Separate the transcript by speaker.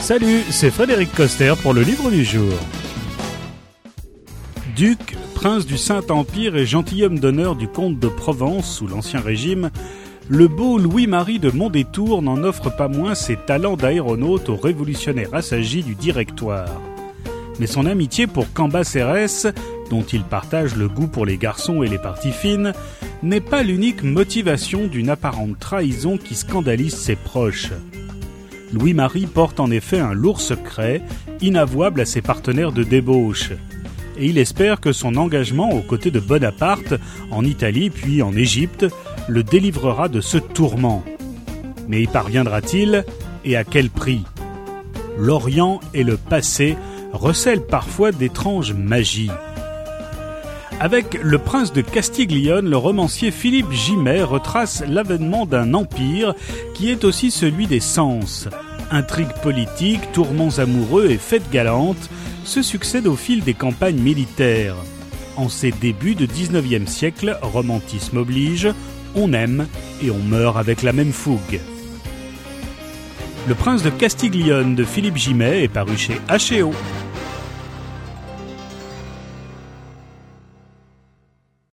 Speaker 1: Salut, c'est Frédéric Coster pour le livre du jour. Duc, prince du Saint-Empire et gentilhomme d'honneur du comte de Provence sous l'Ancien Régime, le beau Louis-Marie de Mondétour n'en offre pas moins ses talents d'aéronaute au révolutionnaire assagi du Directoire. Mais son amitié pour Cambacérès, dont il partage le goût pour les garçons et les parties fines, n'est pas l'unique motivation d'une apparente trahison qui scandalise ses proches. Louis-Marie porte en effet un lourd secret, inavouable à ses partenaires de débauche. Et il espère que son engagement aux côtés de Bonaparte, en Italie puis en Égypte, le délivrera de ce tourment. Mais y parviendra-t-il et à quel prix? L'Orient et le passé recèlent parfois d'étranges magies. Avec Le Prince de Castiglione, le romancier Philippe Gimet retrace l'avènement d'un empire qui est aussi celui des sens. Intrigues politiques, tourments amoureux et fêtes galantes se succèdent au fil des campagnes militaires. En ces débuts de 19e siècle, romantisme oblige, on aime et on meurt avec la même fougue. Le Prince de Castiglione de Philippe Gimet est paru chez H.E.O.